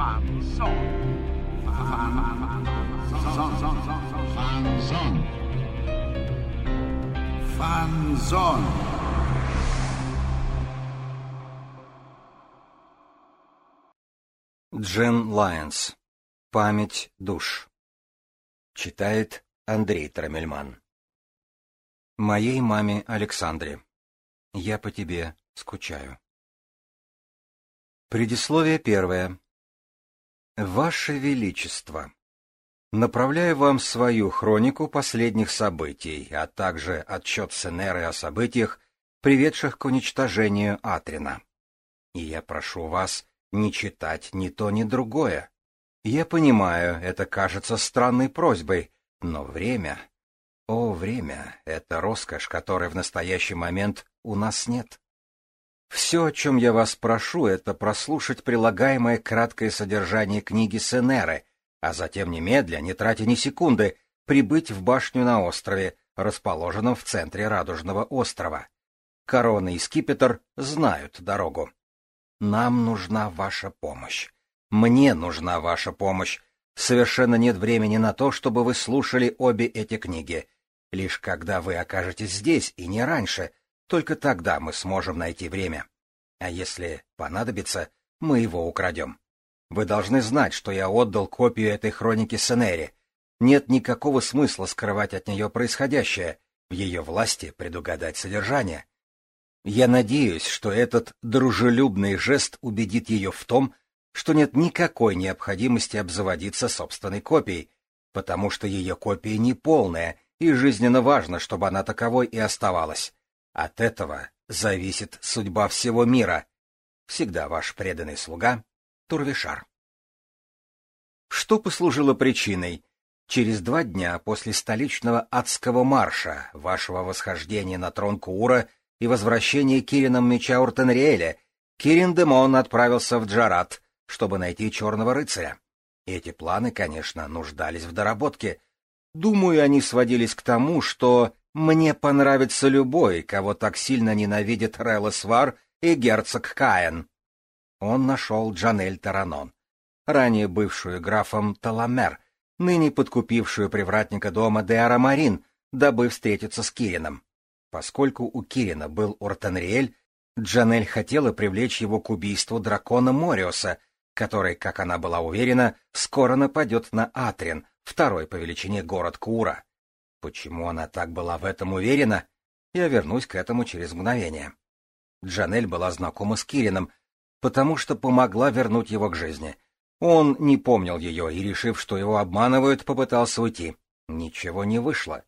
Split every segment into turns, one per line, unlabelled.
Fanzón. Fanzón. Fanzón.
Джен Лайонс. Память душ. Читает Андрей Трамельман. Моей маме Александре. Я по тебе скучаю. Предисловие первое. Ваше Величество! Направляю вам свою хронику последних событий, а также отчет Сенеры о событиях, приведших к уничтожению Атрина. И я прошу вас не читать ни то, ни другое. Я понимаю, это кажется странной просьбой, но время... О, время — это роскошь, которой в настоящий момент у нас нет. Все, о чем я вас прошу, это прослушать прилагаемое краткое содержание книги Сенеры, а затем немедля, не тратя ни секунды, прибыть в башню на острове, расположенном в центре Радужного острова. Корона и скипетр знают дорогу. Нам нужна ваша помощь. Мне нужна ваша помощь. Совершенно нет времени на то, чтобы вы слушали обе эти книги. Лишь когда вы окажетесь здесь, и не раньше — только тогда мы сможем найти время. А если понадобится, мы его украдем. Вы должны знать, что я отдал копию этой хроники Сенери. Нет никакого смысла скрывать от нее происходящее, в ее власти предугадать содержание. Я надеюсь, что этот дружелюбный жест убедит ее в том, что нет никакой необходимости обзаводиться собственной копией, потому что ее копия неполная, и жизненно важно, чтобы она таковой и оставалась. От этого зависит судьба всего мира. Всегда ваш преданный слуга Турвишар. Что послужило причиной? Через два дня после столичного адского марша, вашего восхождения на трон Кура и возвращения Кирином меча Уртенриэля, Кирин Демон отправился в Джарат, чтобы найти черного рыцаря. Эти планы, конечно, нуждались в доработке. Думаю, они сводились к тому, что мне понравится любой, кого так сильно ненавидит Релосвар и герцог Каин. Он нашел Джанель Таранон, ранее бывшую графом Таламер, ныне подкупившую привратника дома Деара Марин, дабы встретиться с Кирином. Поскольку у Кирина был Ортенриэль, Джанель хотела привлечь его к убийству дракона Мориуса, который, как она была уверена, скоро нападет на Атрин, второй по величине город Кура. Почему она так была в этом уверена? Я вернусь к этому через мгновение. Джанель была знакома с Кирином, потому что помогла вернуть его к жизни. Он не помнил ее и, решив, что его обманывают, попытался уйти. Ничего не вышло.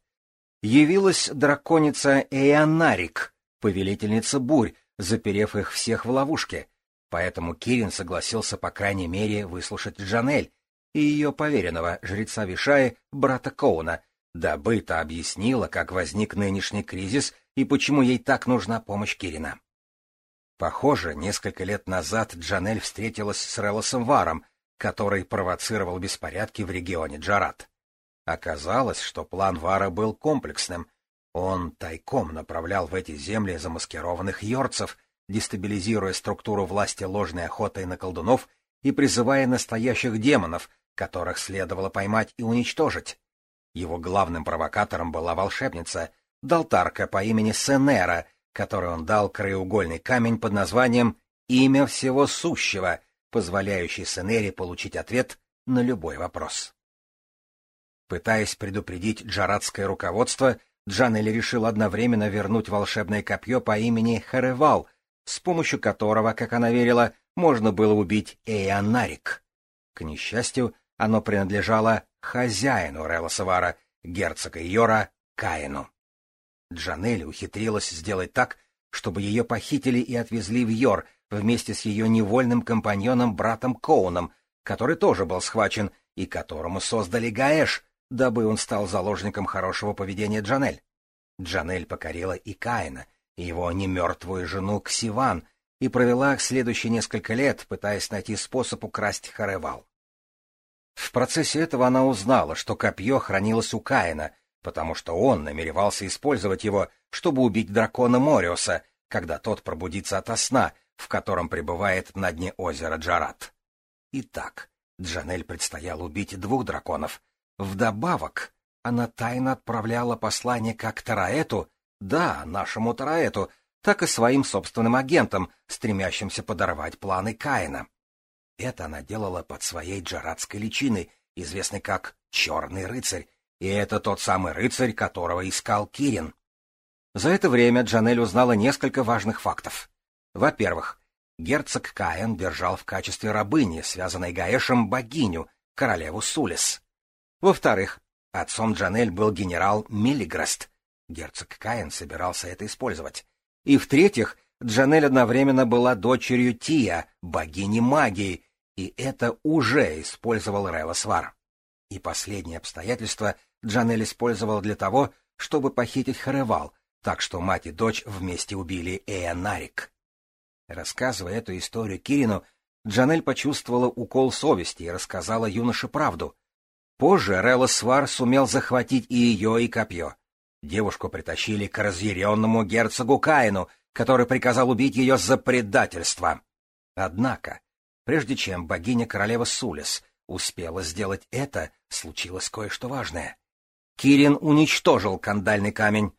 Явилась драконица Эйонарик, повелительница бурь, заперев их всех в ловушке. Поэтому Кирин согласился, по крайней мере, выслушать Джанель и ее поверенного, жреца Вишая, брата Коуна, Дабы-то объяснила, как возник нынешний кризис и почему ей так нужна помощь Кирина. Похоже, несколько лет назад Джанель встретилась с Релосом Варом, который провоцировал беспорядки в регионе Джарат. Оказалось, что план Вара был комплексным. Он тайком направлял в эти земли замаскированных йорцев, дестабилизируя структуру власти ложной охотой на колдунов и призывая настоящих демонов, которых следовало поймать и уничтожить. Его главным провокатором была волшебница, Далтарка по имени Сенера, которой он дал краеугольный камень под названием «Имя всего сущего», позволяющий Сенере получить ответ на любой вопрос. Пытаясь предупредить джарадское руководство, Джанели решил одновременно вернуть волшебное копье по имени Харевал, с помощью которого, как она верила, можно было убить Эйонарик. К несчастью, оно принадлежало хозяину Релла герцога Йора, Каину. Джанель ухитрилась сделать так, чтобы ее похитили и отвезли в Йор вместе с ее невольным компаньоном братом Коуном, который тоже был схвачен и которому создали Гаэш, дабы он стал заложником хорошего поведения Джанель. Джанель покорила и Каина, и его немертвую жену Ксиван, и провела следующие несколько лет, пытаясь найти способ украсть Харевал. В процессе этого она узнала, что копье хранилось у Каина, потому что он намеревался использовать его, чтобы убить дракона Мориуса, когда тот пробудится ото сна, в котором пребывает на дне озера Джарат. Итак, Джанель предстояло убить двух драконов. Вдобавок, она тайно отправляла послание как Тараэту, да, нашему Тараэту, так и своим собственным агентам, стремящимся подорвать планы Каина. Это она делала под своей джарадской личиной, известной как «Черный рыцарь», и это тот самый рыцарь, которого искал Кирин. За это время Джанель узнала несколько важных фактов. Во-первых, герцог Каин держал в качестве рабыни, связанной Гаэшем, богиню, королеву Сулис. Во-вторых, отцом Джанель был генерал Миллиграст. Герцог Каин собирался это использовать. И в-третьих, Джанель одновременно была дочерью Тия, богини магии, и это уже использовал Ревосвар. И последнее обстоятельство Джанель использовала для того, чтобы похитить Харевал, так что мать и дочь вместе убили Эонарик. Рассказывая эту историю Кирину, Джанель почувствовала укол совести и рассказала юноше правду. Позже Релла сумел захватить и ее, и копье. Девушку притащили к разъяренному герцогу Каину — который приказал убить ее за предательство. Однако, прежде чем богиня-королева Сулис успела сделать это, случилось кое-что важное. Кирин уничтожил кандальный камень.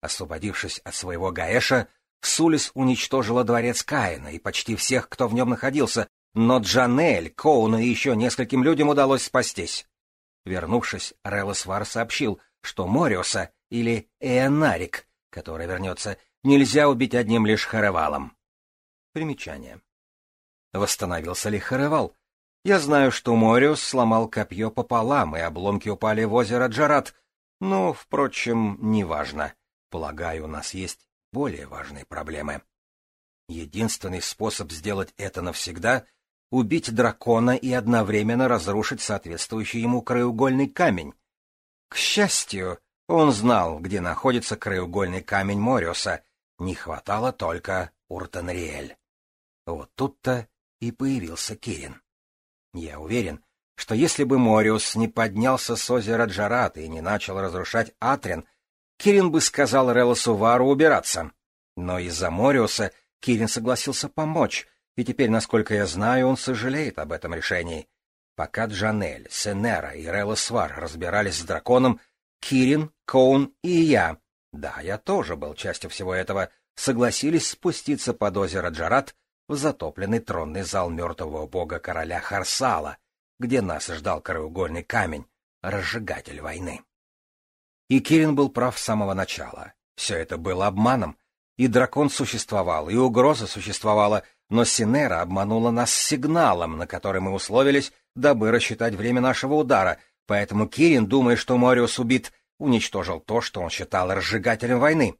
Освободившись от своего Гаэша, Сулис уничтожила дворец Каина и почти всех, кто в нем находился, но Джанель, Коуну и еще нескольким людям удалось спастись. Вернувшись, Релосвар сообщил, что Мориоса, или Эонарик, который вернется, нельзя убить одним лишь хоровалом. Примечание. Восстановился ли хоровал? Я знаю, что Мориус сломал копье пополам, и обломки упали в озеро Джарат, но, впрочем, неважно. Полагаю, у нас есть более важные проблемы. Единственный способ сделать это навсегда — убить дракона и одновременно разрушить соответствующий ему краеугольный камень. К счастью, он знал, где находится краеугольный камень Мориуса, не хватало только Уртенриэль. Вот тут-то и появился Кирин. Я уверен, что если бы Мориус не поднялся с озера Джарат и не начал разрушать Атрин, Кирин бы сказал Релосу Вару убираться. Но из-за Мориуса Кирин согласился помочь, и теперь, насколько я знаю, он сожалеет об этом решении. Пока Джанель, Сенера и Релос Вар разбирались с драконом, Кирин, Коун и я да, я тоже был частью всего этого, согласились спуститься под озеро Джарат в затопленный тронный зал мертвого бога-короля Харсала, где нас ждал краеугольный камень, разжигатель войны. И Кирин был прав с самого начала. Все это было обманом. И дракон существовал, и угроза существовала, но Синера обманула нас сигналом, на который мы условились, дабы рассчитать время нашего удара, поэтому Кирин, думая, что Мориус убит, уничтожил то, что он считал разжигателем войны.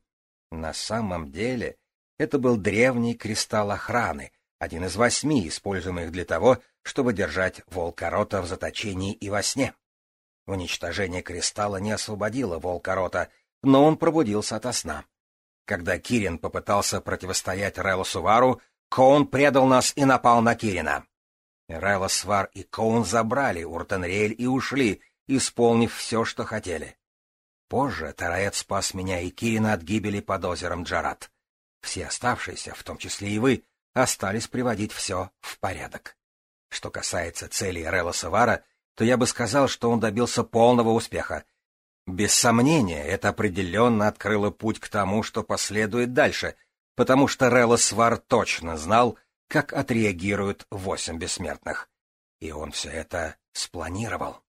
На самом деле это был древний кристалл охраны, один из восьми, используемых для того, чтобы держать волкорота в заточении и во сне. Уничтожение кристалла не освободило волкорота, но он пробудился ото сна. Когда Кирин попытался противостоять Релу Сувару, Коун предал нас и напал на Кирина. Релла Свар и Коун забрали Уртенриэль и ушли, исполнив все, что хотели. Позже Тараэт спас меня и Кирина от гибели под озером Джарат. Все оставшиеся, в том числе и вы, остались приводить все в порядок. Что касается целей Релла Савара, то я бы сказал, что он добился полного успеха. Без сомнения, это определенно открыло путь к тому, что последует дальше, потому что Релла Свар точно знал, как отреагируют восемь бессмертных. И он все это спланировал.